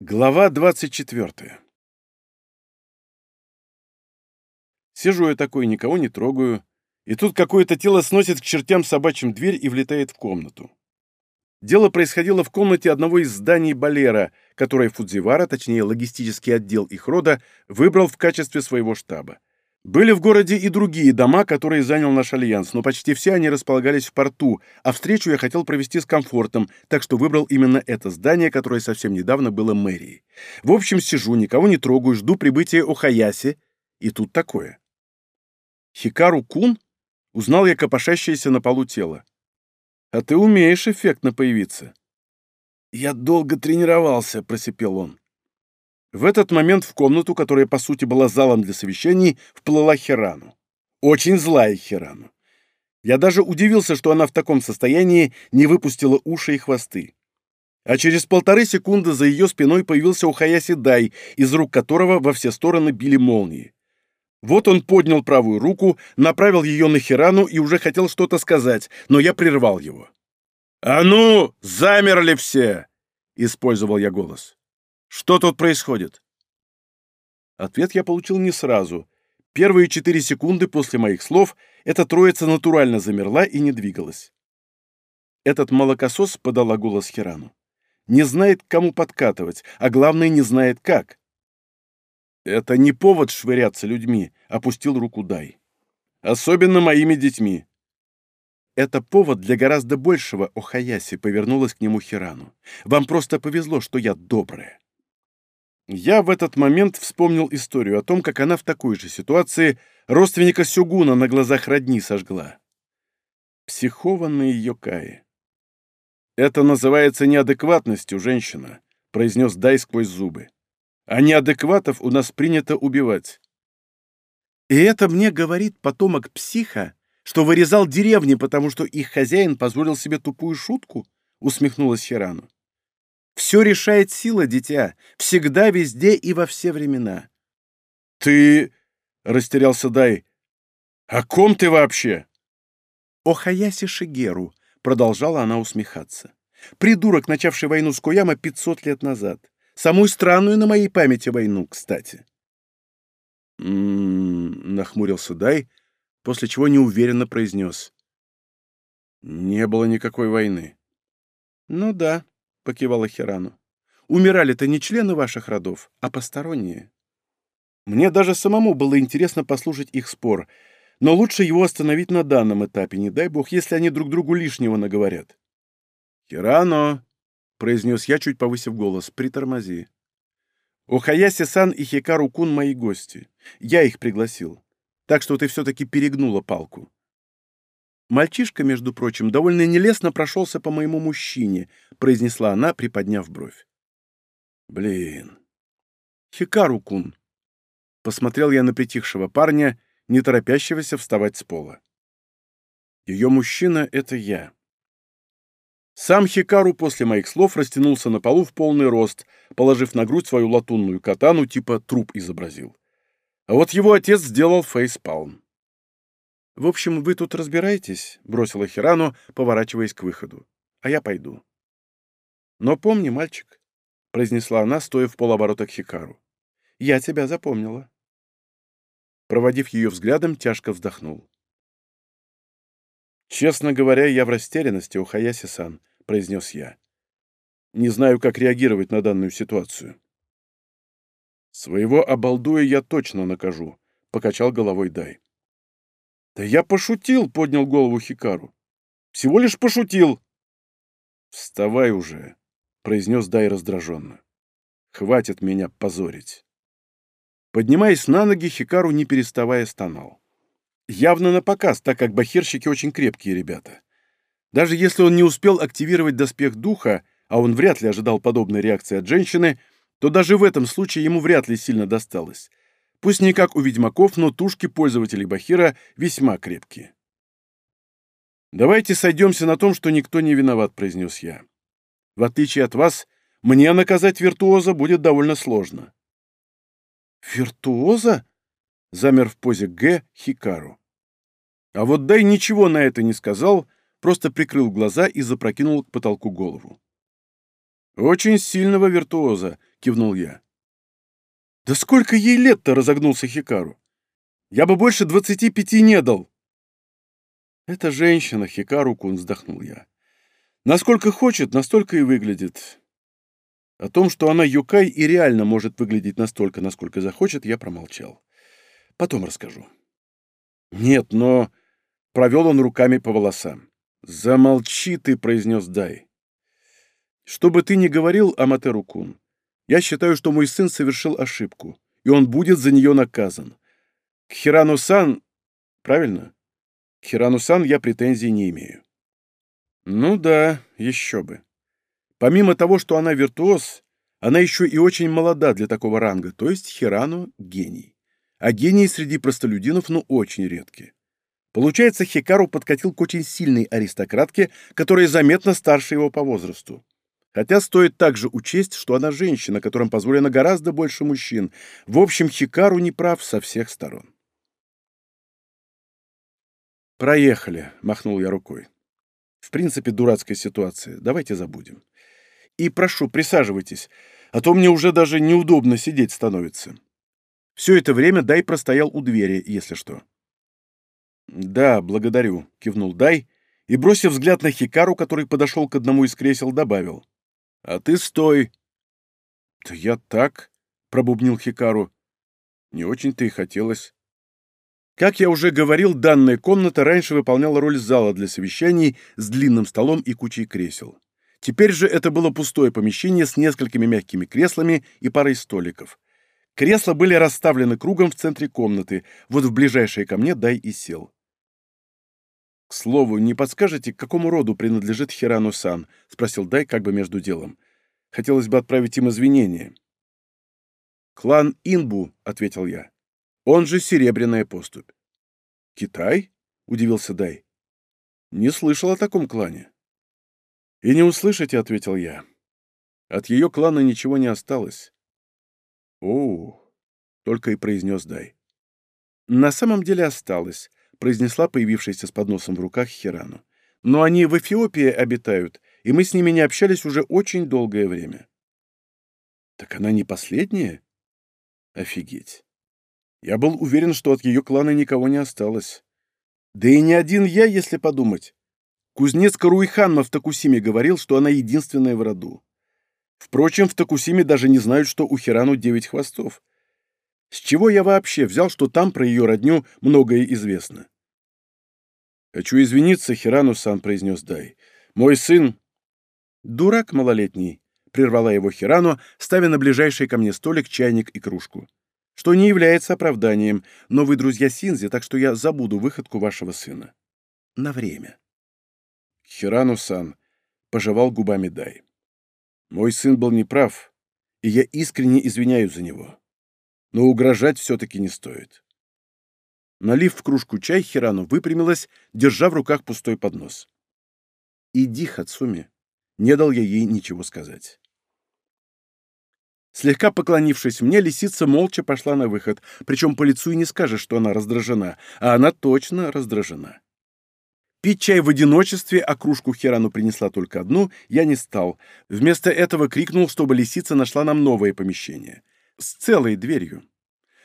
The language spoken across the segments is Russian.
Глава 24. Сижу я такой, никого не трогаю, и тут какое-то тело сносит к чертям собачьим дверь и влетает в комнату. Дело происходило в комнате одного из зданий Балера, которое Фудзивара, точнее логистический отдел их рода, выбрал в качестве своего штаба. Были в городе и другие дома, которые занял наш альянс, но почти все они располагались в порту, а встречу я хотел провести с комфортом, так что выбрал именно это здание, которое совсем недавно было мэрией. В общем, сижу, никого не трогаю, жду прибытия Охаяси, и тут такое. Хикару Кун? Узнал я копошащееся на полу тело. А ты умеешь эффектно появиться. Я долго тренировался, просипел он. В этот момент в комнату, которая по сути была залом для совещаний, вплыла Хирану. Очень злая Хирану. Я даже удивился, что она в таком состоянии не выпустила уши и хвосты. А через полторы секунды за ее спиной появился Ухаяси Дай, из рук которого во все стороны били молнии. Вот он поднял правую руку, направил ее на Хирану и уже хотел что-то сказать, но я прервал его. «А ну, замерли все!» — использовал я голос. Что тут происходит?» Ответ я получил не сразу. Первые четыре секунды после моих слов эта троица натурально замерла и не двигалась. Этот молокосос, подала голос Хирану, не знает, кому подкатывать, а главное, не знает, как. «Это не повод швыряться людьми», — опустил руку Дай. «Особенно моими детьми». «Это повод для гораздо большего, Охаяси», — повернулась к нему Хирану. «Вам просто повезло, что я добрая». Я в этот момент вспомнил историю о том, как она в такой же ситуации родственника Сюгуна на глазах родни сожгла. Психованные Йокаи. «Это называется неадекватностью, женщина», — произнес Дай сквозь зубы. «А неадекватов у нас принято убивать». «И это мне говорит потомок психа, что вырезал деревни, потому что их хозяин позволил себе тупую шутку?» — усмехнулась Хирану. Все решает сила, дитя, всегда, везде и во все времена. Ты... — растерялся Дай. «О ком ты вообще?» «О Хаясе Шигеру», — продолжала она усмехаться. «Придурок, начавший войну с Кояма 500 лет назад. Самую странную на моей памяти войну, кстати». «М-м-м», нахмурился Дай, после чего неуверенно произнес. «Не было никакой войны». «Ну да», покивала Хирану. «Умирали-то не члены ваших родов, а посторонние». Мне даже самому было интересно послушать их спор, но лучше его остановить на данном этапе, не дай бог, если они друг другу лишнего наговорят. «Хирано!» — произнес я, чуть повысив голос. «Притормози». «Охаяси-сан и Хикару-кун мои гости. Я их пригласил. Так что ты все-таки перегнула палку. «Мальчишка, между прочим, довольно нелестно прошелся по моему мужчине», — произнесла она, приподняв бровь. «Блин. Хикару-кун». Посмотрел я на притихшего парня, не торопящегося вставать с пола. Ее мужчина — это я. Сам Хикару после моих слов растянулся на полу в полный рост, положив на грудь свою латунную катану, типа труп изобразил. А вот его отец сделал фейспалм. «В общем, вы тут разбираетесь», — бросила Хирану, поворачиваясь к выходу. «А я пойду». «Но помни, мальчик», — произнесла она, стоя в полоборота к Хикару. «Я тебя запомнила». Проводив ее взглядом, тяжко вздохнул. «Честно говоря, я в растерянности, Ухаяси-сан», — произнес я. «Не знаю, как реагировать на данную ситуацию». «Своего обалдуя я точно накажу», — покачал головой Дай. «Да я пошутил!» — поднял голову Хикару. «Всего лишь пошутил!» «Вставай уже!» — произнес Дай раздраженно. «Хватит меня позорить!» Поднимаясь на ноги, Хикару, не переставая, стонал. Явно на показ, так как бахирщики очень крепкие ребята. Даже если он не успел активировать доспех духа, а он вряд ли ожидал подобной реакции от женщины, то даже в этом случае ему вряд ли сильно досталось. Пусть не как у ведьмаков, но тушки пользователей Бахира весьма крепкие. «Давайте сойдемся на том, что никто не виноват», — произнес я. «В отличие от вас, мне наказать виртуоза будет довольно сложно». «Виртуоза?» — замер в позе Г. Хикару. А вот Дай ничего на это не сказал, просто прикрыл глаза и запрокинул к потолку голову. «Очень сильного виртуоза», — кивнул я. «Да сколько ей лет-то?» — разогнулся Хикару. «Я бы больше двадцати пяти не дал». «Это женщина, Хикару-кун», — вздохнул я. «Насколько хочет, настолько и выглядит». О том, что она юкай и реально может выглядеть настолько, насколько захочет, я промолчал. Потом расскажу. «Нет, но...» — провел он руками по волосам. «Замолчи ты», — произнес Дай. «Что бы ты ни говорил, Аматеру-кун, я считаю, что мой сын совершил ошибку, и он будет за нее наказан. К Хирану-сан... Правильно? К Хирану-сан я претензий не имею». «Ну да, еще бы. Помимо того, что она виртуоз, она еще и очень молода для такого ранга, то есть Хирану — гений. А гении среди простолюдинов, ну, очень редкие. Получается, Хикару подкатил к очень сильной аристократке, которая заметно старше его по возрасту. Хотя стоит также учесть, что она женщина, которым позволено гораздо больше мужчин. В общем, Хикару не прав со всех сторон. «Проехали», — махнул я рукой. «В принципе, дурацкая ситуация. Давайте забудем. И прошу, присаживайтесь, а то мне уже даже неудобно сидеть становится». Все это время Дай простоял у двери, если что. «Да, благодарю», — кивнул Дай и, бросив взгляд на Хикару, который подошел к одному из кресел, добавил. «А ты стой!» «Да я так», — пробубнил Хикару. «Не очень-то и хотелось». Как я уже говорил, данная комната раньше выполняла роль зала для совещаний с длинным столом и кучей кресел. Теперь же это было пустое помещение с несколькими мягкими креслами и парой столиков. Кресла были расставлены кругом в центре комнаты, вот в ближайшее ко мне дай и сел. «К слову, не подскажете, к какому роду принадлежит Хирану-сан?» — спросил Дай как бы между делом. «Хотелось бы отправить им извинения». «Клан Инбу», — ответил я. «Он же Серебряная поступь». «Китай?» — удивился Дай. «Не слышал о таком клане». «И не услышите», — ответил я. «От ее клана ничего не осталось. «О!» — только и произнес Дай. «На самом деле осталось», — произнесла появившаяся с подносом в руках Хирану. «Но они в Эфиопии обитают, и мы с ними не общались уже очень долгое время». «Так она не последняя?» «Офигеть! Я был уверен, что от ее клана никого не осталось. Да и не один я, если подумать. Кузнец Каруйханма в Такусиме говорил, что она единственная в роду. Впрочем, в Токусиме даже не знают, что у Хирану девять хвостов. С чего я вообще взял, что там про ее родню многое известно? «Хочу извиниться, Хирану-сан», — произнес Дай. «Мой сын...» «Дурак малолетний», — прервала его Хирану, ставя на ближайший ко мне столик чайник и кружку. «Что не является оправданием, но вы друзья Синзи, так что я забуду выходку вашего сына. На время». «Хирану-сан», — пожевал губами Дай. Мой сын был неправ, и я искренне извиняюсь за него. Но угрожать все-таки не стоит. Налив в кружку чай, Хирану выпрямилась, держа в руках пустой поднос. «Иди, Хацуми», — не дал я ей ничего сказать. Слегка поклонившись мне, лисица молча пошла на выход, причем по лицу и не скажешь, что она раздражена, а она точно раздражена. Пить чай в одиночестве, а кружку Херану принесла только одну, я не стал. Вместо этого крикнул, чтобы лисица нашла нам новое помещение. С целой дверью.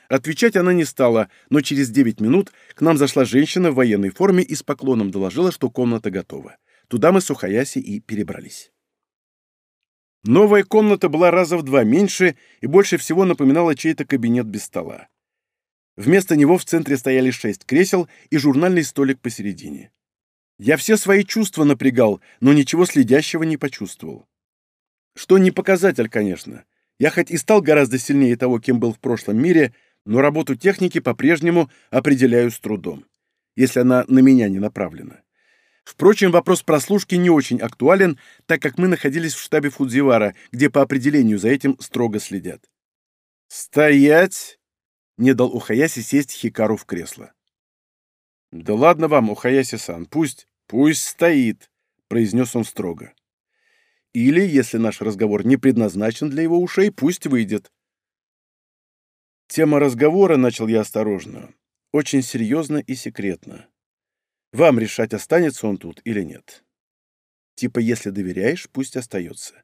Отвечать она не стала, но через девять минут к нам зашла женщина в военной форме и с поклоном доложила, что комната готова. Туда мы с Ухаяси и перебрались. Новая комната была раза в два меньше и больше всего напоминала чей-то кабинет без стола. Вместо него в центре стояли шесть кресел и журнальный столик посередине. Я все свои чувства напрягал, но ничего следящего не почувствовал. Что не показатель, конечно. Я хоть и стал гораздо сильнее того, кем был в прошлом мире, но работу техники по-прежнему определяю с трудом, если она на меня не направлена. Впрочем, вопрос прослушки не очень актуален, так как мы находились в штабе Фудзивара, где по определению за этим строго следят. «Стоять!» — не дал Ухаяси сесть Хикару в кресло. «Да ладно вам, Ухаяси-сан, пусть...» «Пусть стоит», — произнес он строго. «Или, если наш разговор не предназначен для его ушей, пусть выйдет». Тема разговора, начал я осторожно, очень серьезно и секретно. Вам решать, останется он тут или нет. Типа, если доверяешь, пусть остается.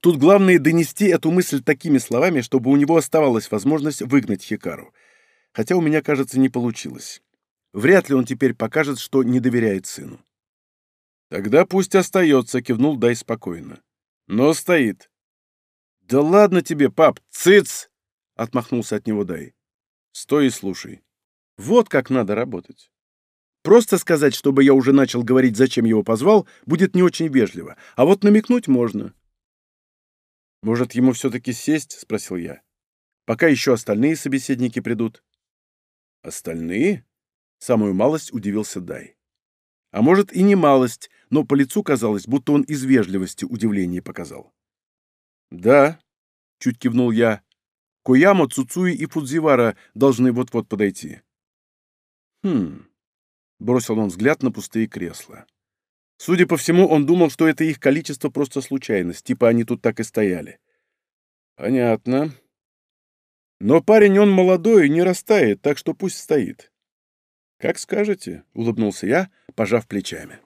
Тут главное донести эту мысль такими словами, чтобы у него оставалась возможность выгнать Хикару. Хотя у меня, кажется, не получилось. Вряд ли он теперь покажет, что не доверяет сыну. «Тогда пусть остается», — кивнул Дай спокойно. «Но стоит». «Да ладно тебе, пап, цыц!» — отмахнулся от него Дай. «Стой и слушай. Вот как надо работать. Просто сказать, чтобы я уже начал говорить, зачем его позвал, будет не очень вежливо, а вот намекнуть можно». «Может, ему все-таки сесть?» — спросил я. «Пока еще остальные собеседники придут». «Остальные?» — самую малость удивился Дай. А может, и не малость, но по лицу казалось, будто он из вежливости удивление показал. «Да», — чуть кивнул я, — «Коямо, Цуцуи и Фудзивара должны вот-вот подойти». «Хм...» — бросил он взгляд на пустые кресла. Судя по всему, он думал, что это их количество просто случайность, типа они тут так и стояли. «Понятно. Но парень он молодой, не растает, так что пусть стоит». «Как скажете», — улыбнулся я, пожав плечами.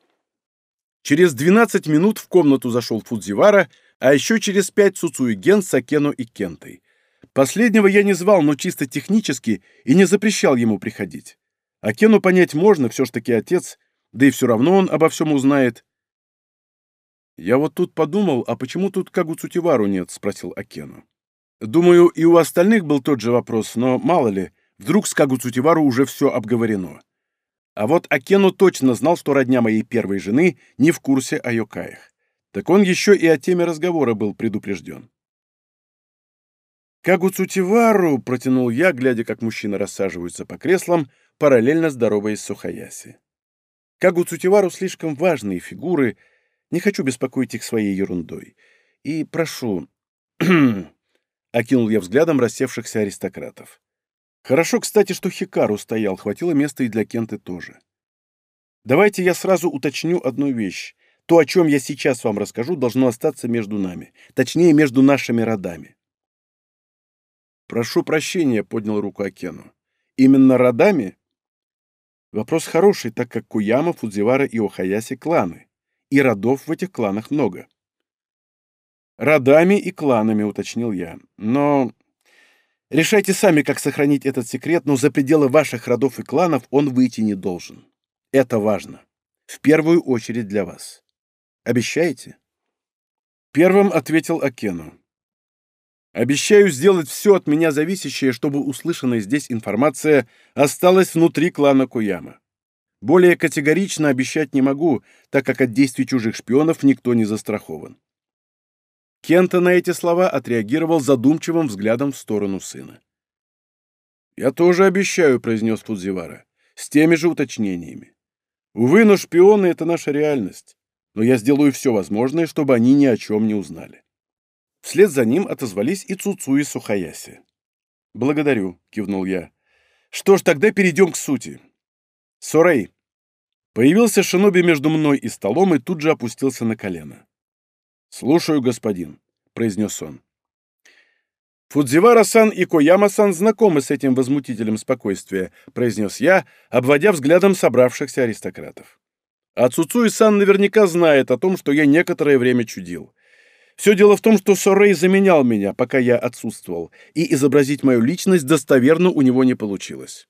Через 12 минут в комнату зашел Фудзивара, а еще через пять Цуцуиген с Акену и Кентой. Последнего я не звал, но чисто технически, и не запрещал ему приходить. Акену понять можно, все ж таки отец, да и все равно он обо всем узнает. «Я вот тут подумал, а почему тут Кагу Цутивару нет?» — спросил Акену. «Думаю, и у остальных был тот же вопрос, но мало ли, вдруг с Кагу Цутивару уже все обговорено. А вот Акену точно знал, что родня моей первой жены не в курсе о Йокаях. Так он еще и о теме разговора был предупрежден. «Кагу Цутивару!» — протянул я, глядя, как мужчины рассаживаются по креслам, параллельно здороваясь с Сухаяси. Кагу Цутивару слишком важные фигуры, не хочу беспокоить их своей ерундой. И прошу...» — окинул я взглядом рассевшихся аристократов. Хорошо, кстати, что Хикару стоял, хватило места и для Кенты тоже. Давайте я сразу уточню одну вещь. То, о чем я сейчас вам расскажу, должно остаться между нами. Точнее, между нашими родами. «Прошу прощения», — поднял руку Акену. «Именно родами?» Вопрос хороший, так как Куяма, Фудзивара и Охаяси — кланы. И родов в этих кланах много. «Родами и кланами», — уточнил я. «Но Решайте сами, как сохранить этот секрет, но за пределы ваших родов и кланов он выйти не должен. Это важно. В первую очередь для вас. Обещаете?» Первым ответил Акену. «Обещаю сделать все от меня зависящее, чтобы услышанная здесь информация осталась внутри клана Куяма. Более категорично обещать не могу, так как от действий чужих шпионов никто не застрахован. Кента на эти слова отреагировал задумчивым взглядом в сторону сына. «Я тоже обещаю», — произнес Фудзивара, — «с теми же уточнениями. Увы, но шпионы — это наша реальность, но я сделаю все возможное, чтобы они ни о чем не узнали». Вслед за ним отозвались и Цуцу, и Сухаяси. «Благодарю», — кивнул я. «Что ж, тогда перейдем к сути. Сорей». Появился шиноби между мной и столом и тут же опустился на колено. «Слушаю, господин», — произнес он. «Фудзивара-сан и Кояма-сан знакомы с этим возмутителем спокойствия», — произнес я, обводя взглядом собравшихся аристократов. «А Цуцуи-сан наверняка знает о том, что я некоторое время чудил. Все дело в том, что Сорей заменял меня, пока я отсутствовал, и изобразить мою личность достоверно у него не получилось».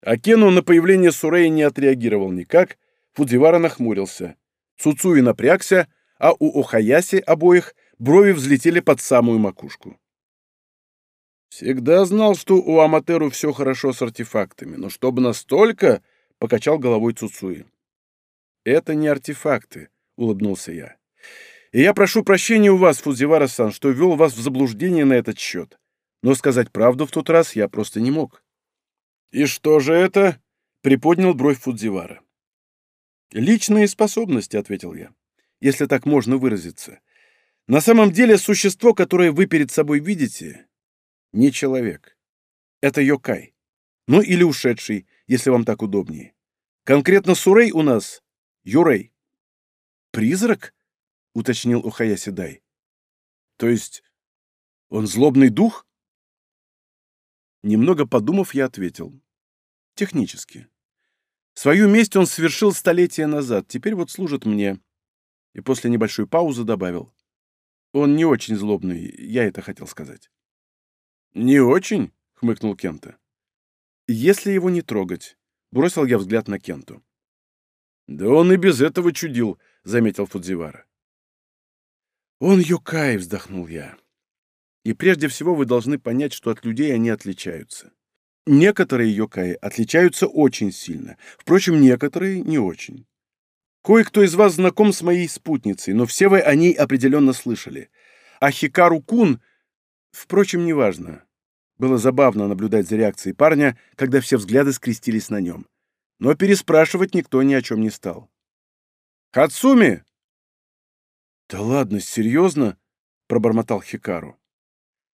Акену на появление Сурея не отреагировал никак, Фудзивара нахмурился. Цуцуи напрягся, а у Охаяси обоих брови взлетели под самую макушку. «Всегда знал, что у Аматеру все хорошо с артефактами, но чтобы настолько...» — покачал головой Цуцуи. «Это не артефакты», — улыбнулся я. «И я прошу прощения у вас, Фудзивара-сан, что ввел вас в заблуждение на этот счет. Но сказать правду в тот раз я просто не мог». «И что же это?» — приподнял бровь Фудзивара. «Личные способности», — ответил я если так можно выразиться. На самом деле существо, которое вы перед собой видите, не человек. Это Йокай. Ну или ушедший, если вам так удобнее. Конкретно Сурей у нас Юрей. «Призрак?» — уточнил Ухаяси Дай. «То есть он злобный дух?» Немного подумав, я ответил. «Технически. Свою месть он совершил столетия назад, теперь вот служит мне и после небольшой паузы добавил. Он не очень злобный, я это хотел сказать. «Не очень?» — хмыкнул Кента. «Если его не трогать», — бросил я взгляд на Кенту. «Да он и без этого чудил», — заметил Фудзивара. «Он Юкай», — вздохнул я. «И прежде всего вы должны понять, что от людей они отличаются. Некоторые Йокаи отличаются очень сильно, впрочем, некоторые не очень. Кое-кто из вас знаком с моей спутницей, но все вы о ней определенно слышали. А Хикару Кун, впрочем, неважно. Было забавно наблюдать за реакцией парня, когда все взгляды скрестились на нем. Но переспрашивать никто ни о чем не стал. «Хацуми!» «Да ладно, серьезно?» — пробормотал Хикару.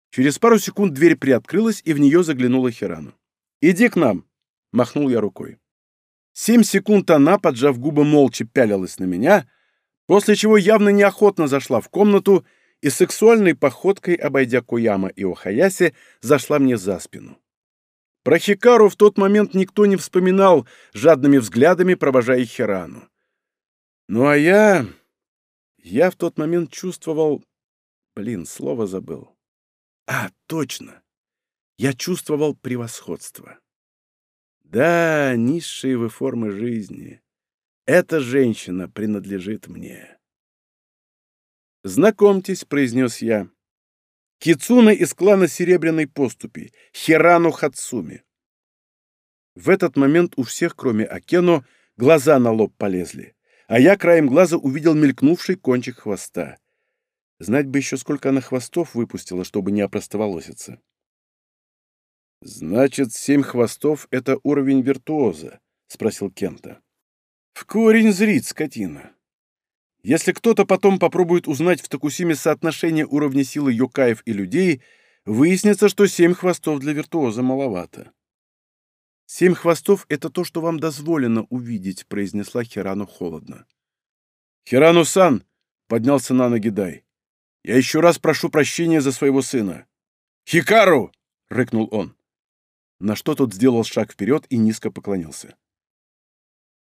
Через пару секунд дверь приоткрылась, и в нее заглянула Хирану. «Иди к нам!» — махнул я рукой. Семь секунд она, поджав губы, молча пялилась на меня, после чего явно неохотно зашла в комнату и сексуальной походкой, обойдя Куяма и Охаяси, зашла мне за спину. Про Хикару в тот момент никто не вспоминал, жадными взглядами провожая Хирану. Ну а я... Я в тот момент чувствовал... Блин, слово забыл. А, точно. Я чувствовал превосходство. Да, низшие вы формы жизни. Эта женщина принадлежит мне. «Знакомьтесь», — произнес я. Кицуна из клана Серебряной Поступи, Хирану Хацуми. В этот момент у всех, кроме Акено, глаза на лоб полезли, а я краем глаза увидел мелькнувший кончик хвоста. Знать бы еще, сколько она хвостов выпустила, чтобы не опростоволоситься. «Значит, семь хвостов — это уровень виртуоза?» — спросил Кента. «В корень зрит, скотина. Если кто-то потом попробует узнать в Токусиме соотношение уровня силы йокаев и людей, выяснится, что семь хвостов для виртуоза маловато». «Семь хвостов — это то, что вам дозволено увидеть», — произнесла Хирану холодно. «Хирану-сан!» — поднялся на ноги Дай. Я еще раз прошу прощения за своего сына. «Хикару!» — рыкнул он. На что тот сделал шаг вперед и низко поклонился.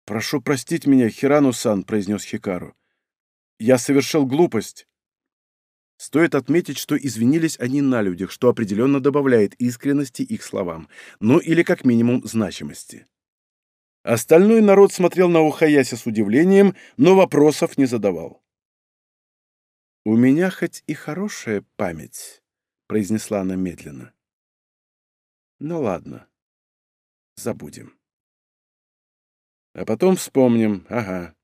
«Прошу простить меня, Хирану-сан», — произнес Хикару. «Я совершил глупость». Стоит отметить, что извинились они на людях, что определенно добавляет искренности их словам, ну или как минимум значимости. Остальной народ смотрел на Ухаяси с удивлением, но вопросов не задавал. «У меня хоть и хорошая память», — произнесла она медленно. «Ну ладно, забудем. А потом вспомним, ага.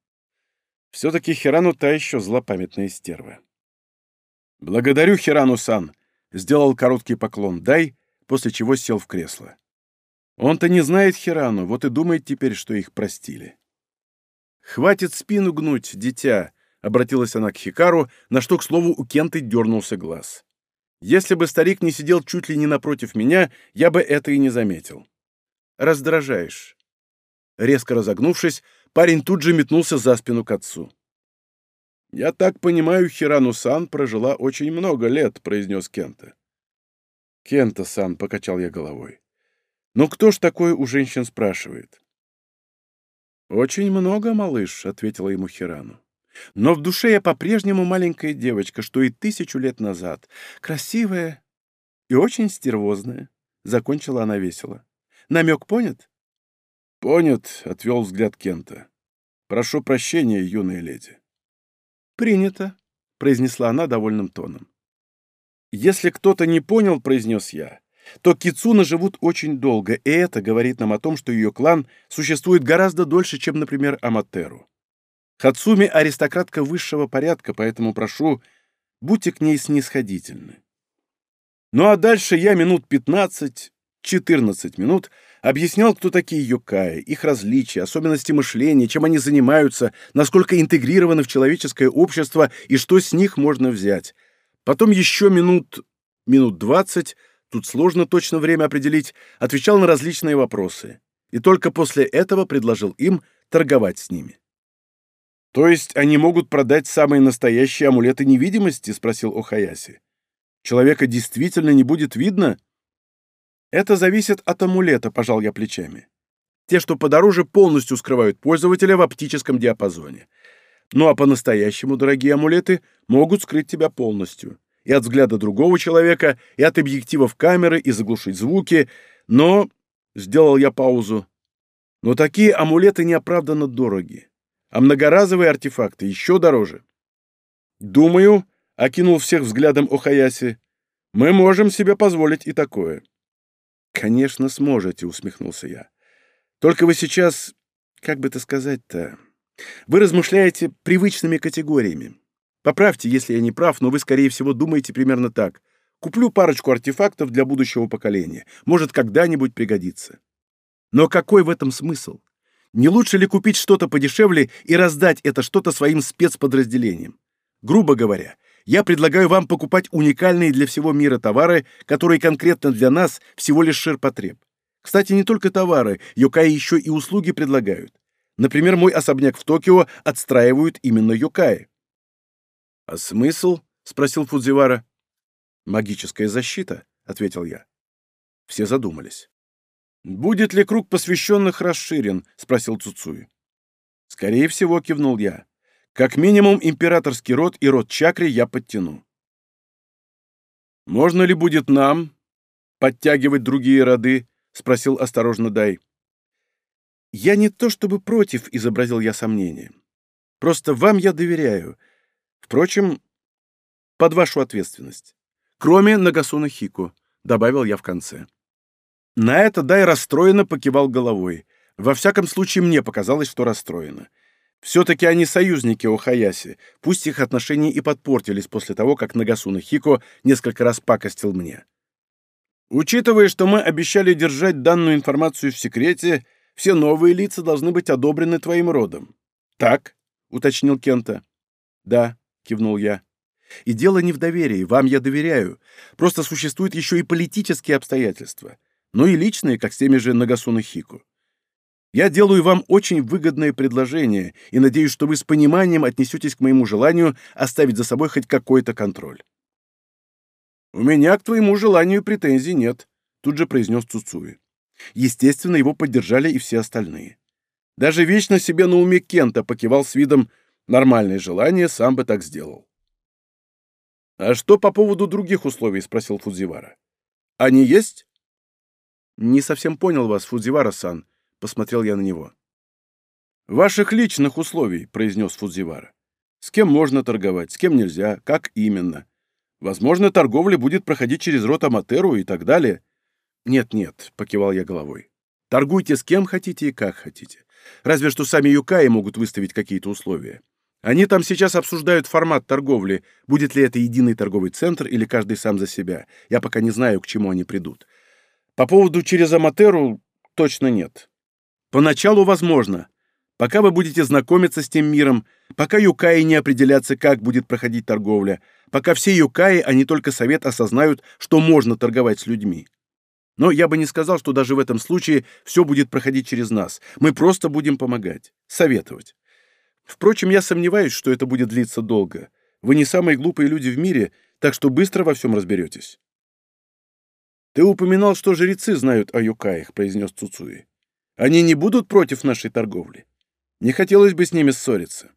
Все-таки Хирану та еще злопамятная стерва». «Благодарю, Хирану-сан», — сделал короткий поклон «дай», после чего сел в кресло. Он-то не знает Хирану, вот и думает теперь, что их простили. «Хватит спину гнуть, дитя», Обратилась она к Хикару, на что, к слову, у Кенты дернулся глаз. Если бы старик не сидел чуть ли не напротив меня, я бы это и не заметил. Раздражаешь. Резко разогнувшись, парень тут же метнулся за спину к отцу. «Я так понимаю, Хирану-сан прожила очень много лет», — произнес Кента. «Кента-сан», — покачал я головой. «Ну кто ж такое у женщин спрашивает?» «Очень много, малыш», — ответила ему Хирану. Но в душе я по-прежнему маленькая девочка, что и тысячу лет назад. Красивая и очень стервозная. Закончила она весело. Намек понят? Понят, — отвел взгляд Кента. Прошу прощения, юная леди. Принято, — произнесла она довольным тоном. Если кто-то не понял, — произнес я, — то Кицуна живут очень долго, и это говорит нам о том, что ее клан существует гораздо дольше, чем, например, Аматеру. Хацуми — аристократка высшего порядка, поэтому прошу, будьте к ней снисходительны. Ну а дальше я минут 15, 14 минут объяснял, кто такие юкаи, их различия, особенности мышления, чем они занимаются, насколько интегрированы в человеческое общество и что с них можно взять. Потом еще минут, минут 20, тут сложно точно время определить, отвечал на различные вопросы. И только после этого предложил им торговать с ними. «То есть они могут продать самые настоящие амулеты невидимости?» — спросил Охаяси. «Человека действительно не будет видно?» «Это зависит от амулета», — пожал я плечами. «Те, что подороже, полностью скрывают пользователя в оптическом диапазоне. Ну а по-настоящему дорогие амулеты могут скрыть тебя полностью. И от взгляда другого человека, и от объективов камеры, и заглушить звуки. Но... Сделал я паузу. Но такие амулеты неоправданно дороги. А многоразовые артефакты еще дороже. Думаю, окинул всех взглядом Охаяси, мы можем себе позволить и такое. Конечно, сможете, усмехнулся я. Только вы сейчас, как бы это сказать-то, вы размышляете привычными категориями. Поправьте, если я не прав, но вы, скорее всего, думаете примерно так. Куплю парочку артефактов для будущего поколения. Может, когда-нибудь пригодится. Но какой в этом смысл? Не лучше ли купить что-то подешевле и раздать это что-то своим спецподразделениям? Грубо говоря, я предлагаю вам покупать уникальные для всего мира товары, которые конкретно для нас всего лишь ширпотреб. Кстати, не только товары, Йокаи еще и услуги предлагают. Например, мой особняк в Токио отстраивают именно Йокаи. «А смысл?» — спросил Фудзивара. «Магическая защита», — ответил я. Все задумались. «Будет ли круг посвященных расширен?» — спросил Цуцуи. «Скорее всего», — кивнул я. «Как минимум императорский род и род чакри я подтяну». «Можно ли будет нам подтягивать другие роды?» — спросил осторожно Дай. «Я не то чтобы против», — изобразил я сомнение. «Просто вам я доверяю. Впрочем, под вашу ответственность. Кроме Нагасуна Хико», — добавил я в конце. На это Дай расстроенно покивал головой. Во всяком случае, мне показалось, что расстроено. Все-таки они союзники Охаяси, пусть их отношения и подпортились после того, как Нагасуна Хико несколько раз пакостил мне. Учитывая, что мы обещали держать данную информацию в секрете, все новые лица должны быть одобрены твоим родом. Так? — уточнил Кента. Да, — кивнул я. И дело не в доверии, вам я доверяю. Просто существуют еще и политические обстоятельства но и личные, как с теми же Нагасуна Хику. Я делаю вам очень выгодное предложение и надеюсь, что вы с пониманием отнесетесь к моему желанию оставить за собой хоть какой-то контроль. «У меня к твоему желанию претензий нет», — тут же произнес Цуцуи. Естественно, его поддержали и все остальные. Даже вечно себе на уме Кента покивал с видом «нормальное желание, сам бы так сделал». «А что по поводу других условий?» — спросил Фудзивара. «Они есть?» «Не совсем понял вас, Фудзивара-сан», — посмотрел я на него. «Ваших личных условий», — произнес Фудзивара. «С кем можно торговать, с кем нельзя, как именно. Возможно, торговля будет проходить через рот Аматеру и так далее». «Нет-нет», — покивал я головой. «Торгуйте с кем хотите и как хотите. Разве что сами Юкаи могут выставить какие-то условия. Они там сейчас обсуждают формат торговли, будет ли это единый торговый центр или каждый сам за себя. Я пока не знаю, к чему они придут. По поводу через Аматеру точно нет. Поначалу возможно. Пока вы будете знакомиться с тем миром, пока юкаи не определятся, как будет проходить торговля, пока все юкаи, а не только совет, осознают, что можно торговать с людьми. Но я бы не сказал, что даже в этом случае все будет проходить через нас. Мы просто будем помогать, советовать. Впрочем, я сомневаюсь, что это будет длиться долго. Вы не самые глупые люди в мире, так что быстро во всем разберетесь. «Ты упоминал, что жрецы знают о юкаях», — произнес Цуцуи. «Они не будут против нашей торговли? Не хотелось бы с ними ссориться».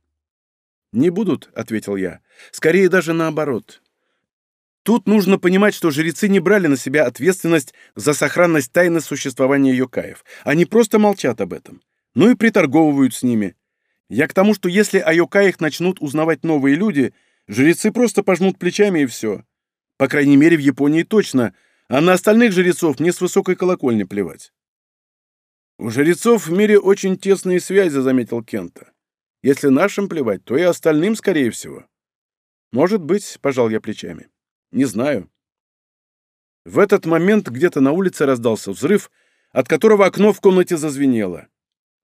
«Не будут», — ответил я. «Скорее даже наоборот. Тут нужно понимать, что жрецы не брали на себя ответственность за сохранность тайны существования юкаев. Они просто молчат об этом. Ну и приторговывают с ними. Я к тому, что если о юкаях начнут узнавать новые люди, жрецы просто пожмут плечами и все. По крайней мере, в Японии точно — а на остальных жрецов мне с высокой колокольни плевать. У жрецов в мире очень тесные связи, заметил Кента. Если нашим плевать, то и остальным, скорее всего. Может быть, пожал я плечами. Не знаю. В этот момент где-то на улице раздался взрыв, от которого окно в комнате зазвенело.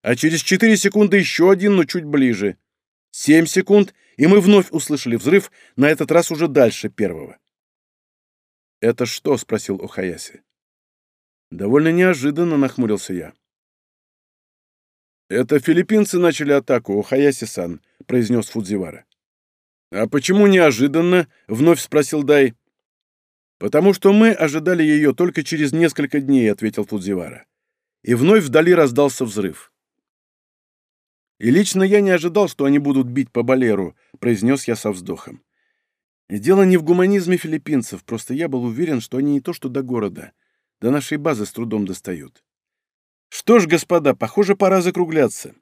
А через четыре секунды еще один, но чуть ближе. Семь секунд, и мы вновь услышали взрыв, на этот раз уже дальше первого. «Это что?» — спросил Охаяси. Довольно неожиданно нахмурился я. «Это филиппинцы начали атаку, Охаяси-сан», — произнес Фудзивара. «А почему неожиданно?» — вновь спросил Дай. «Потому что мы ожидали ее только через несколько дней», — ответил Фудзивара. И вновь вдали раздался взрыв. И лично я не ожидал, что они будут бить по балеру, произнес я со вздохом. Дело не в гуманизме филиппинцев, просто я был уверен, что они не то что до города, до нашей базы с трудом достают. Что ж, господа, похоже, пора закругляться.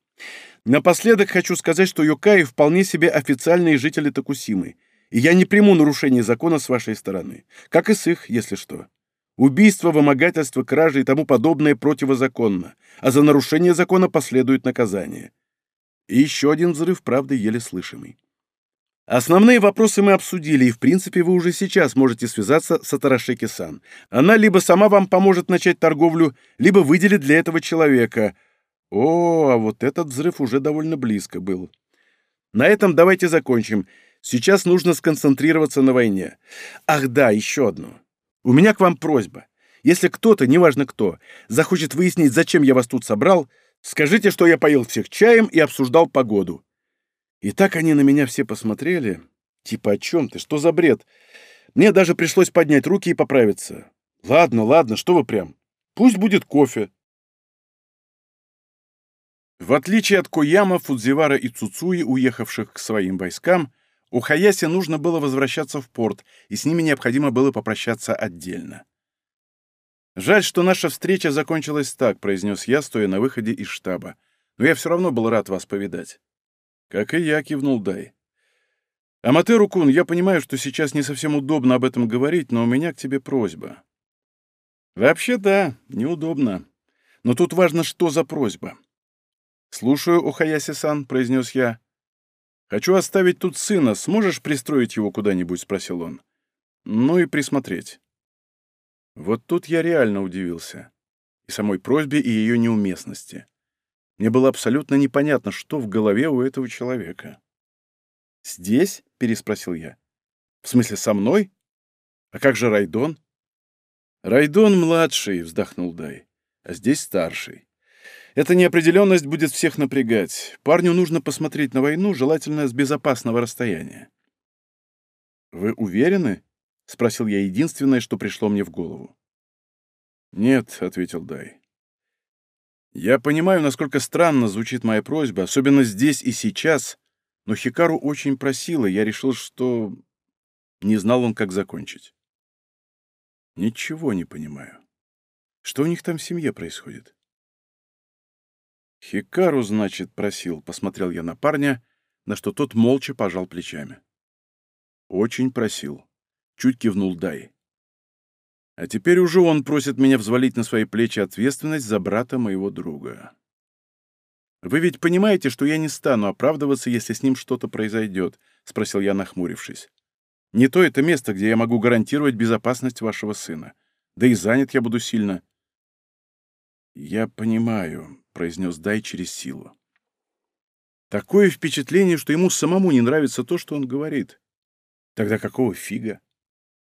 Напоследок хочу сказать, что Йокаи вполне себе официальные жители Токусимы, и я не приму нарушение закона с вашей стороны, как и с их, если что. Убийство, вымогательство, кражи и тому подобное противозаконно, а за нарушение закона последует наказание. И еще один взрыв, правда, еле слышимый. Основные вопросы мы обсудили, и, в принципе, вы уже сейчас можете связаться с Атарашеки-сан. Она либо сама вам поможет начать торговлю, либо выделит для этого человека. О, а вот этот взрыв уже довольно близко был. На этом давайте закончим. Сейчас нужно сконцентрироваться на войне. Ах да, еще одно. У меня к вам просьба. Если кто-то, неважно кто, захочет выяснить, зачем я вас тут собрал, Скажите, что я поил всех чаем и обсуждал погоду». И так они на меня все посмотрели. Типа, о чем ты? Что за бред? Мне даже пришлось поднять руки и поправиться. Ладно, ладно, что вы прям. Пусть будет кофе. В отличие от Кояма, Фудзивара и Цуцуи, уехавших к своим войскам, у Хаяси нужно было возвращаться в порт, и с ними необходимо было попрощаться отдельно. «Жаль, что наша встреча закончилась так», — произнес я, стоя на выходе из штаба. «Но я все равно был рад вас повидать». «Как и я», — кивнул Дай. «Аматеру Кун, я понимаю, что сейчас не совсем удобно об этом говорить, но у меня к тебе просьба». «Вообще да, неудобно. Но тут важно, что за просьба». «Слушаю, Охаяси-сан», — произнес я. «Хочу оставить тут сына. Сможешь пристроить его куда-нибудь?» — спросил он. «Ну и присмотреть». Вот тут я реально удивился. И самой просьбе, и ее неуместности. Мне было абсолютно непонятно, что в голове у этого человека. «Здесь?» — переспросил я. «В смысле, со мной? А как же Райдон?» «Райдон младший», — вздохнул Дай, — «а здесь старший. Эта неопределенность будет всех напрягать. Парню нужно посмотреть на войну, желательно с безопасного расстояния». «Вы уверены?» — спросил я единственное, что пришло мне в голову. «Нет», — ответил Дай. «Я понимаю, насколько странно звучит моя просьба, особенно здесь и сейчас, но Хикару очень просила, я решил, что...» Не знал он, как закончить. «Ничего не понимаю. Что у них там в семье происходит?» «Хикару, значит, просил», — посмотрел я на парня, на что тот молча пожал плечами. «Очень просил» чуть кивнул Дай. А теперь уже он просит меня взвалить на свои плечи ответственность за брата моего друга. «Вы ведь понимаете, что я не стану оправдываться, если с ним что-то произойдет?» — спросил я, нахмурившись. «Не то это место, где я могу гарантировать безопасность вашего сына. Да и занят я буду сильно». «Я понимаю», — произнес Дай через силу. Такое впечатление, что ему самому не нравится то, что он говорит. Тогда какого фига?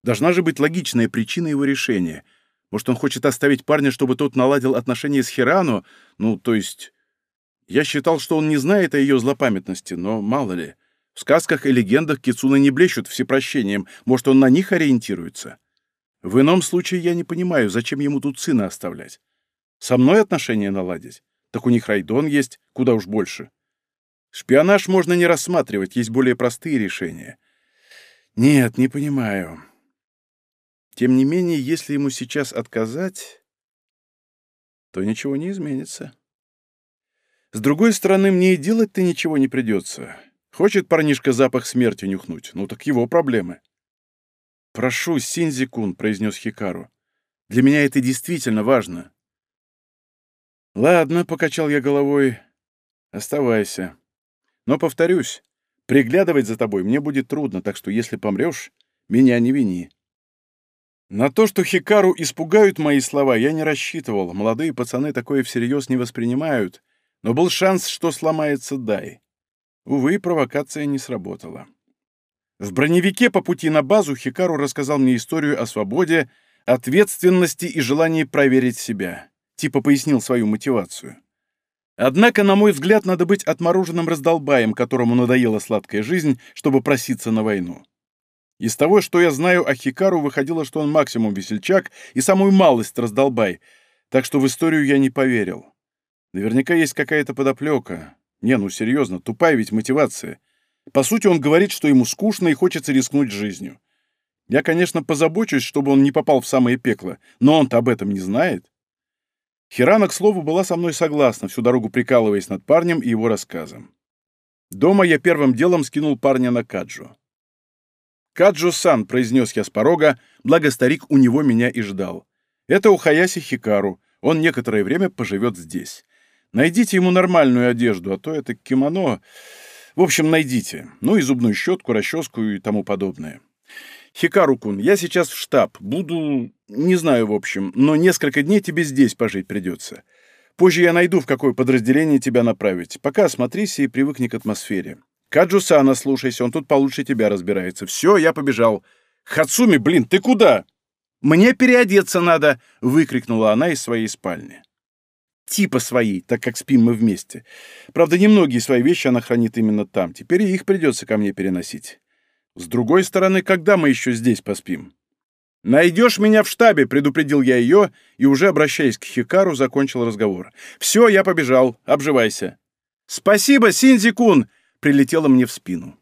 Должна же быть логичная причина его решения. Может, он хочет оставить парня, чтобы тот наладил отношения с Хирану? Ну, то есть... Я считал, что он не знает о ее злопамятности, но мало ли. В сказках и легендах Кицуна не блещут всепрощением. Может, он на них ориентируется? В ином случае я не понимаю, зачем ему тут сына оставлять. Со мной отношения наладить? Так у них Райдон есть, куда уж больше. Шпионаж можно не рассматривать, есть более простые решения. Нет, не понимаю. Тем не менее, если ему сейчас отказать, то ничего не изменится. С другой стороны, мне и делать-то ничего не придется. Хочет парнишка запах смерти нюхнуть, ну так его проблемы. «Прошу, Синзикун», — произнес Хикару. «Для меня это действительно важно». «Ладно», — покачал я головой, — «оставайся. Но, повторюсь, приглядывать за тобой мне будет трудно, так что если помрешь, меня не вини». На то, что Хикару испугают мои слова, я не рассчитывал. Молодые пацаны такое всерьез не воспринимают. Но был шанс, что сломается Дай. Увы, провокация не сработала. В броневике по пути на базу Хикару рассказал мне историю о свободе, ответственности и желании проверить себя. Типа пояснил свою мотивацию. Однако, на мой взгляд, надо быть отмороженным раздолбаем, которому надоела сладкая жизнь, чтобы проситься на войну. Из того, что я знаю о Хикару, выходило, что он максимум весельчак и самую малость раздолбай, так что в историю я не поверил. Наверняка есть какая-то подоплека. Не, ну серьезно, тупая ведь мотивация. По сути, он говорит, что ему скучно и хочется рискнуть жизнью. Я, конечно, позабочусь, чтобы он не попал в самое пекло, но он-то об этом не знает. Хирана, к слову, была со мной согласна, всю дорогу прикалываясь над парнем и его рассказом. Дома я первым делом скинул парня на Каджу. «Каджу-сан», — произнес я с порога, благо старик у него меня и ждал. «Это у Хаяси Хикару, он некоторое время поживет здесь. Найдите ему нормальную одежду, а то это кимоно... В общем, найдите. Ну и зубную щетку, расческу и тому подобное. Хикару-кун, я сейчас в штаб. Буду... Не знаю, в общем, но несколько дней тебе здесь пожить придется. Позже я найду, в какое подразделение тебя направить. Пока осмотрись и привыкни к атмосфере. Каджусана, слушайся, он тут получше тебя разбирается. Все, я побежал. Хацуми, блин, ты куда? Мне переодеться надо, выкрикнула она из своей спальни. Типа своей, так как спим мы вместе. Правда, немногие свои вещи она хранит именно там. Теперь их придется ко мне переносить. С другой стороны, когда мы еще здесь поспим? «Найдешь меня в штабе», — предупредил я ее, и уже обращаясь к Хикару, закончил разговор. «Все, я побежал. Обживайся». «Спасибо, Синзи-кун!» Прилетело мне в спину.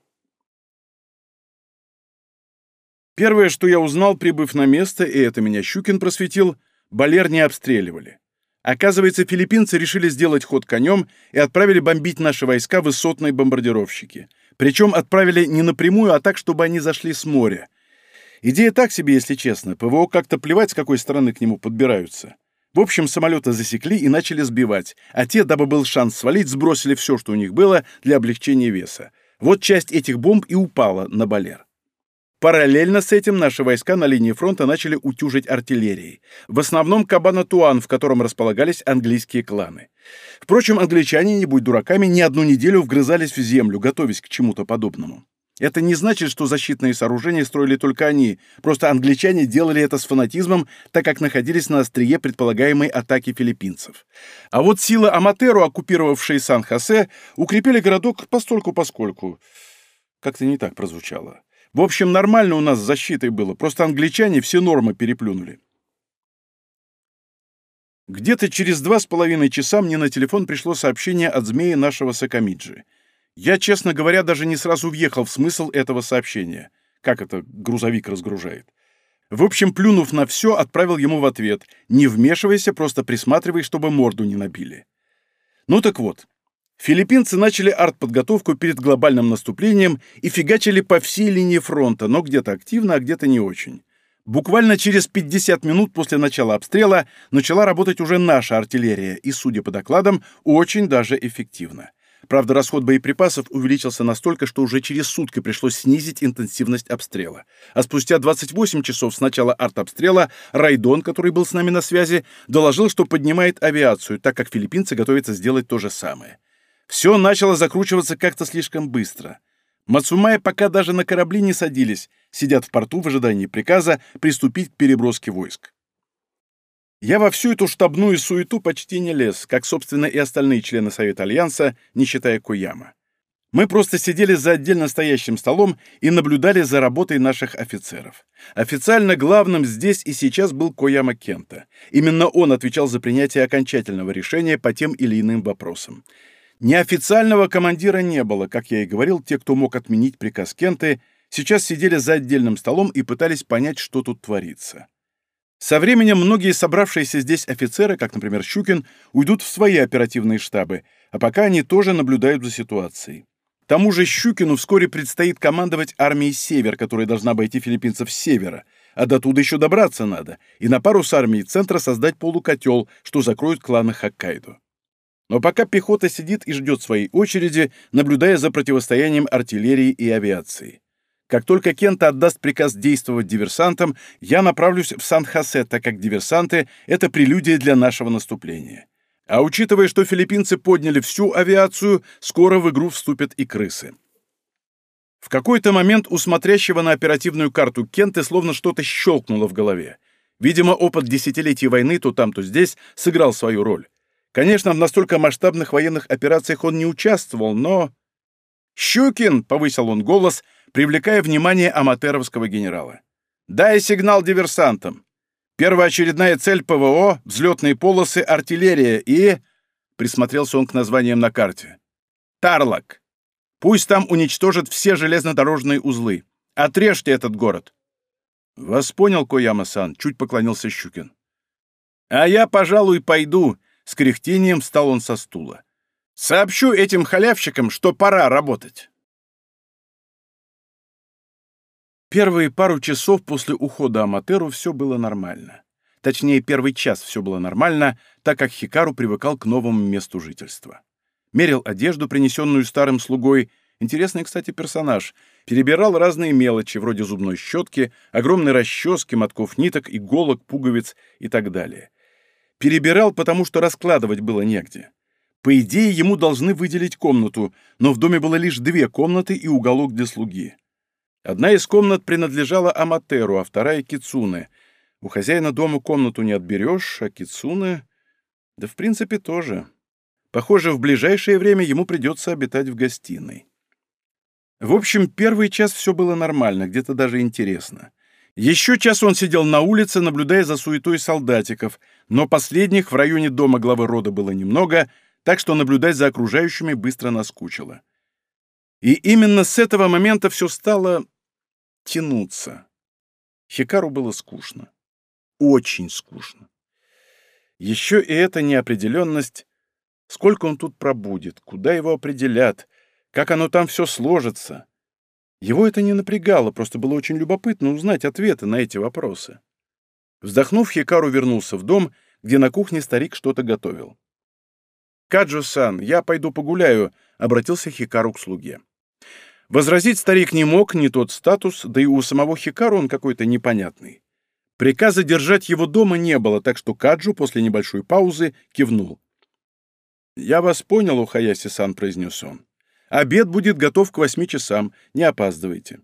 Первое, что я узнал, прибыв на место, и это меня Щукин просветил, Балер не обстреливали. Оказывается, филиппинцы решили сделать ход конем и отправили бомбить наши войска высотные бомбардировщики. Причем отправили не напрямую, а так, чтобы они зашли с моря. Идея так себе, если честно. ПВО как-то плевать, с какой стороны к нему подбираются. В общем, самолеты засекли и начали сбивать, а те, дабы был шанс свалить, сбросили все, что у них было, для облегчения веса. Вот часть этих бомб и упала на Балер. Параллельно с этим наши войска на линии фронта начали утюжить артиллерией. В основном Кабана-Туан, в котором располагались английские кланы. Впрочем, англичане, не будь дураками, не одну неделю вгрызались в землю, готовясь к чему-то подобному. Это не значит, что защитные сооружения строили только они, просто англичане делали это с фанатизмом, так как находились на острие предполагаемой атаки филиппинцев. А вот силы Аматеру, оккупировавшие Сан-Хосе, укрепили городок постольку-поскольку. Как-то не так прозвучало. В общем, нормально у нас с защитой было, просто англичане все нормы переплюнули. Где-то через два с половиной часа мне на телефон пришло сообщение от змеи нашего Сакамиджи — я, честно говоря, даже не сразу въехал в смысл этого сообщения. Как это грузовик разгружает. В общем, плюнув на все, отправил ему в ответ. Не вмешивайся, просто присматривай, чтобы морду не набили. Ну так вот. Филиппинцы начали артподготовку перед глобальным наступлением и фигачили по всей линии фронта, но где-то активно, а где-то не очень. Буквально через 50 минут после начала обстрела начала работать уже наша артиллерия, и, судя по докладам, очень даже эффективно. Правда, расход боеприпасов увеличился настолько, что уже через сутки пришлось снизить интенсивность обстрела. А спустя 28 часов с начала артобстрела Райдон, который был с нами на связи, доложил, что поднимает авиацию, так как филиппинцы готовятся сделать то же самое. Все начало закручиваться как-то слишком быстро. Мацумая пока даже на корабли не садились, сидят в порту в ожидании приказа приступить к переброске войск. Я во всю эту штабную суету почти не лез, как, собственно, и остальные члены Совета Альянса, не считая Куяма. Мы просто сидели за отдельно стоящим столом и наблюдали за работой наших офицеров. Официально главным здесь и сейчас был Кояма Кента. Именно он отвечал за принятие окончательного решения по тем или иным вопросам. Неофициального командира не было, как я и говорил, те, кто мог отменить приказ Кенты, сейчас сидели за отдельным столом и пытались понять, что тут творится. Со временем многие собравшиеся здесь офицеры, как, например, Щукин, уйдут в свои оперативные штабы, а пока они тоже наблюдают за ситуацией. К тому же Щукину вскоре предстоит командовать армией «Север», которая должна обойти филиппинцев с севера, а до туда еще добраться надо, и на пару с армией центра создать полукотел, что закроет кланы Хоккайдо. Но пока пехота сидит и ждет своей очереди, наблюдая за противостоянием артиллерии и авиации. Как только Кента отдаст приказ действовать диверсантам, я направлюсь в Сан-Хосе, так как диверсанты — это прелюдия для нашего наступления. А учитывая, что филиппинцы подняли всю авиацию, скоро в игру вступят и крысы. В какой-то момент у смотрящего на оперативную карту Кенты словно что-то щелкнуло в голове. Видимо, опыт десятилетий войны то там, то здесь сыграл свою роль. Конечно, в настолько масштабных военных операциях он не участвовал, но... «Щукин!» — повысил он голос — привлекая внимание аматеровского генерала. «Дай сигнал диверсантам. Первоочередная цель ПВО — взлетные полосы, артиллерия и...» Присмотрелся он к названиям на карте. Тарлак. Пусть там уничтожат все железнодорожные узлы. Отрежьте этот город. Вас понял, Кояма-сан, чуть поклонился Щукин. А я, пожалуй, пойду. С кряхтением встал он со стула. Сообщу этим халявщикам, что пора работать. Первые пару часов после ухода Аматеру все было нормально. Точнее, первый час все было нормально, так как Хикару привыкал к новому месту жительства. Мерил одежду, принесенную старым слугой, интересный, кстати, персонаж, перебирал разные мелочи, вроде зубной щетки, огромной расчески, мотков ниток, иголок, пуговиц и так далее. Перебирал, потому что раскладывать было негде. По идее, ему должны выделить комнату, но в доме было лишь две комнаты и уголок для слуги. Одна из комнат принадлежала Аматеру, а вторая — Кицуне. У хозяина дома комнату не отберешь, а Кицуне... Да, в принципе, тоже. Похоже, в ближайшее время ему придется обитать в гостиной. В общем, первый час все было нормально, где-то даже интересно. Еще час он сидел на улице, наблюдая за суетой солдатиков, но последних в районе дома главы рода было немного, так что наблюдать за окружающими быстро наскучило. И именно с этого момента все стало тянуться. Хикару было скучно. Очень скучно. Еще и эта неопределенность, сколько он тут пробудет, куда его определят, как оно там все сложится. Его это не напрягало, просто было очень любопытно узнать ответы на эти вопросы. Вздохнув, Хикару вернулся в дом, где на кухне старик что-то готовил. «Каджо-сан, я пойду погуляю», — обратился Хикару к слуге. Возразить старик не мог, не тот статус, да и у самого Хикару он какой-то непонятный. Приказа держать его дома не было, так что Каджу после небольшой паузы кивнул. «Я вас понял, Ухаяси-сан», — произнес он. «Обед будет готов к восьми часам, не опаздывайте».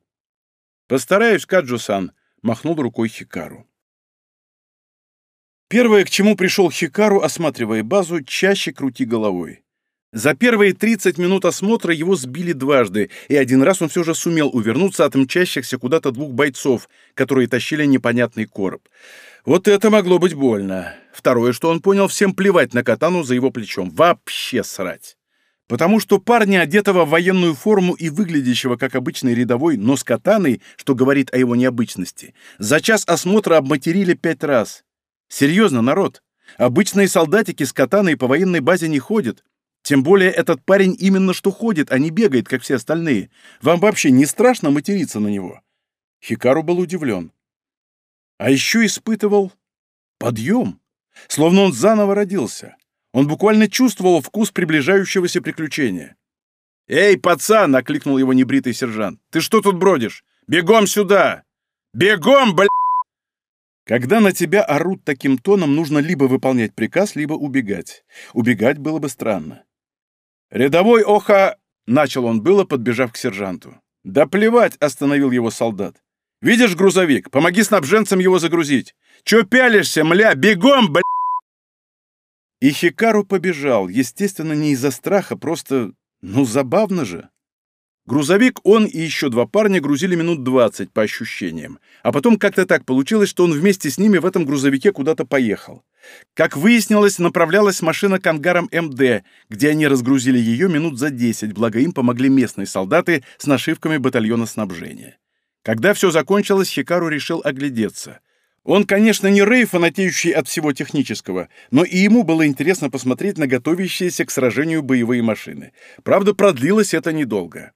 «Постараюсь, Каджу-сан», — махнул рукой Хикару. Первое, к чему пришел Хикару, осматривая базу, чаще крути головой. За первые 30 минут осмотра его сбили дважды, и один раз он все же сумел увернуться от мчащихся куда-то двух бойцов, которые тащили непонятный короб. Вот это могло быть больно. Второе, что он понял, всем плевать на катану за его плечом. Вообще срать. Потому что парня, одетого в военную форму и выглядящего как обычный рядовой, но с катаной, что говорит о его необычности, за час осмотра обматерили пять раз. Серьезно, народ. Обычные солдатики с катаной по военной базе не ходят. Тем более этот парень именно что ходит, а не бегает, как все остальные. Вам вообще не страшно материться на него?» Хикару был удивлен. А еще испытывал подъем, словно он заново родился. Он буквально чувствовал вкус приближающегося приключения. «Эй, пацан!» — окликнул его небритый сержант. «Ты что тут бродишь? Бегом сюда! Бегом, бля!» Когда на тебя орут таким тоном, нужно либо выполнять приказ, либо убегать. Убегать было бы странно. «Рядовой Оха!» — начал он было, подбежав к сержанту. «Да плевать!» — остановил его солдат. «Видишь грузовик? Помоги снабженцам его загрузить! Чё пялишься, мля? Бегом, бля!» И Хикару побежал, естественно, не из-за страха, просто... Ну, забавно же. Грузовик он и еще два парня грузили минут двадцать, по ощущениям. А потом как-то так получилось, что он вместе с ними в этом грузовике куда-то поехал. Как выяснилось, направлялась машина к ангарам МД, где они разгрузили ее минут за десять, благо им помогли местные солдаты с нашивками батальона снабжения. Когда все закончилось, Хикару решил оглядеться. Он, конечно, не Рэй, фанатеющий от всего технического, но и ему было интересно посмотреть на готовящиеся к сражению боевые машины. Правда, продлилось это недолго.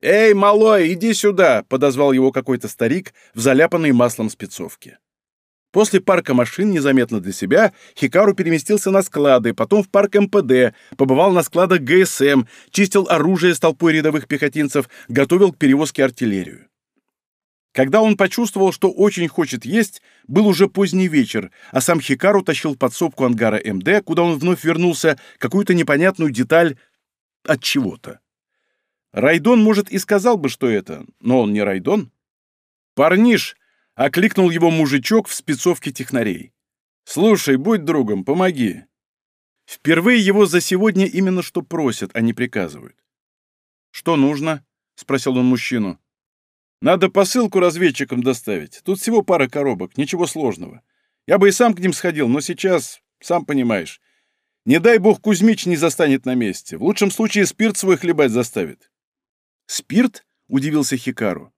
«Эй, малой, иди сюда!» — подозвал его какой-то старик в заляпанной маслом спецовке. После парка машин, незаметно для себя, Хикару переместился на склады, потом в парк МПД, побывал на складах ГСМ, чистил оружие с толпой рядовых пехотинцев, готовил к перевозке артиллерию. Когда он почувствовал, что очень хочет есть, был уже поздний вечер, а сам Хикару тащил подсобку ангара МД, куда он вновь вернулся, какую-то непонятную деталь от чего-то. Райдон, может, и сказал бы, что это, но он не Райдон. «Парниш!» — окликнул его мужичок в спецовке технарей. «Слушай, будь другом, помоги». Впервые его за сегодня именно что просят, а не приказывают. «Что нужно?» — спросил он мужчину. «Надо посылку разведчикам доставить. Тут всего пара коробок, ничего сложного. Я бы и сам к ним сходил, но сейчас, сам понимаешь. Не дай бог Кузьмич не застанет на месте. В лучшем случае спирт свой хлебать заставит». «Спирт?» — удивился Хикару.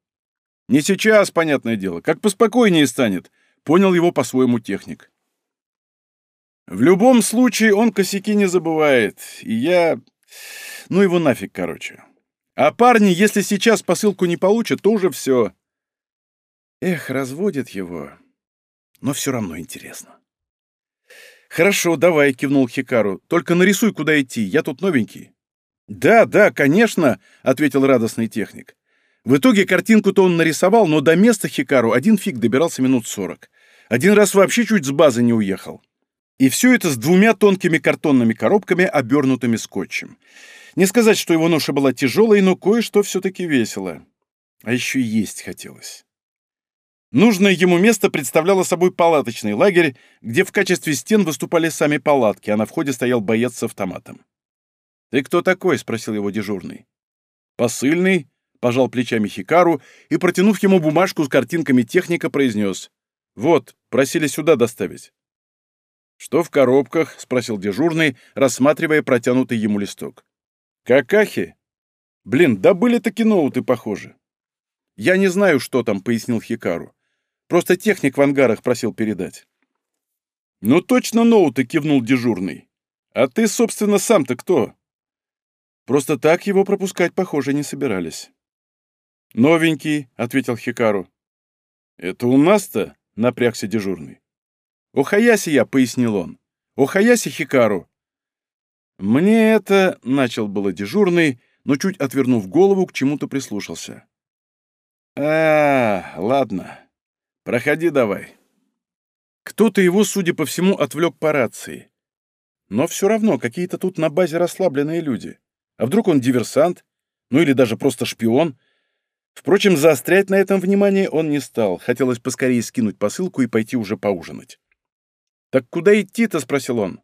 «Не сейчас, понятное дело. Как поспокойнее станет», — понял его по-своему техник. «В любом случае он косяки не забывает, и я... Ну его нафиг, короче. А парни, если сейчас посылку не получат, то уже все. Эх, разводит его. Но все равно интересно». «Хорошо, давай», — кивнул Хикару. «Только нарисуй, куда идти, я тут новенький». «Да, да, конечно», — ответил радостный техник. В итоге картинку-то он нарисовал, но до места Хикару один фиг добирался минут сорок. Один раз вообще чуть с базы не уехал. И все это с двумя тонкими картонными коробками, обернутыми скотчем. Не сказать, что его ноша была тяжелой, но кое-что все-таки весело. А еще есть хотелось. Нужное ему место представляло собой палаточный лагерь, где в качестве стен выступали сами палатки, а на входе стоял боец с автоматом. «Ты кто такой?» — спросил его дежурный. «Посыльный», — пожал плечами Хикару и, протянув ему бумажку с картинками техника, произнес. «Вот, просили сюда доставить». «Что в коробках?» — спросил дежурный, рассматривая протянутый ему листок. «Какахи? Блин, да были таки ноуты, похоже». «Я не знаю, что там», — пояснил Хикару. Просто техник в ангарах просил передать». «Ну точно ноуты», — кивнул дежурный. «А ты, собственно, сам-то кто?» Просто так его пропускать, похоже, не собирались. «Новенький», — ответил Хикару. «Это у нас-то?» — напрягся дежурный. «Охаяси я», — пояснил он. «Охаяси Хикару». «Мне это...» — начал было дежурный, но чуть отвернув голову, к чему-то прислушался. «А, ладно. Проходи давай. Кто-то его, судя по всему, отвлек по рации. Но все равно, какие-то тут на базе расслабленные люди. А вдруг он диверсант? Ну или даже просто шпион? Впрочем, заострять на этом внимание он не стал. Хотелось поскорее скинуть посылку и пойти уже поужинать. «Так куда идти-то?» — спросил он.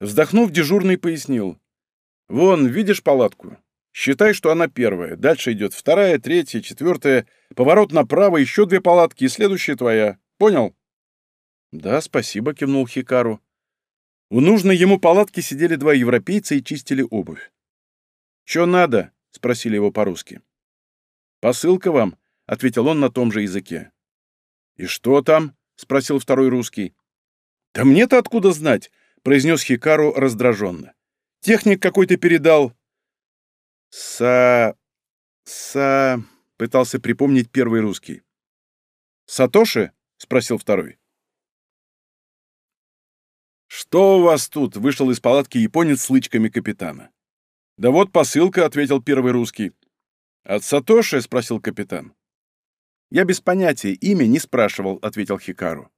Вздохнув, дежурный пояснил. «Вон, видишь палатку? Считай, что она первая. Дальше идет вторая, третья, четвертая. Поворот направо, еще две палатки, и следующая твоя. Понял?» «Да, спасибо», — кивнул Хикару. У нужной ему палатки сидели два европейца и чистили обувь. «Чё надо?» — спросили его по-русски. «Посылка вам», — ответил он на том же языке. «И что там?» — спросил второй русский. «Да мне-то откуда знать?» — произнес Хикару раздраженно. «Техник какой-то передал. «Са... са...» — пытался припомнить первый русский. «Сатоши?» — спросил второй. «Что у вас тут?» — вышел из палатки японец с лычками капитана. «Да вот посылка», — ответил первый русский. «От Сатоши?» — спросил капитан. «Я без понятия, имя не спрашивал», — ответил Хикару.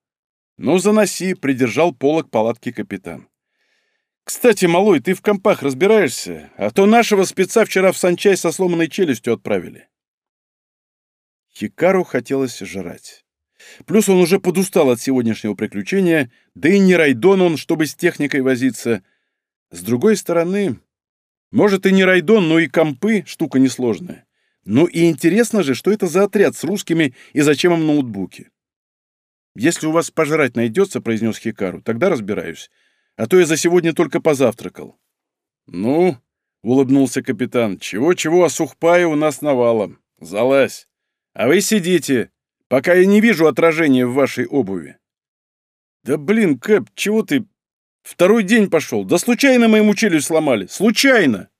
«Ну, заноси», — придержал полок палатки капитан. «Кстати, малой, ты в компах разбираешься? А то нашего спеца вчера в санчай со сломанной челюстью отправили». Хикару хотелось жрать. Плюс он уже подустал от сегодняшнего приключения, да и не райдон он, чтобы с техникой возиться. С другой стороны, может и не райдон, но и компы — штука несложная. Ну и интересно же, что это за отряд с русскими и зачем им ноутбуки. «Если у вас пожрать найдется», — произнес Хикару, — «тогда разбираюсь а то я за сегодня только позавтракал». «Ну», — улыбнулся капитан, — «чего-чего, а сухпая у нас навалом. Залазь. А вы сидите, пока я не вижу отражения в вашей обуви». «Да блин, Кэп, чего ты? Второй день пошел. Да случайно моему челюсть сломали. Случайно!»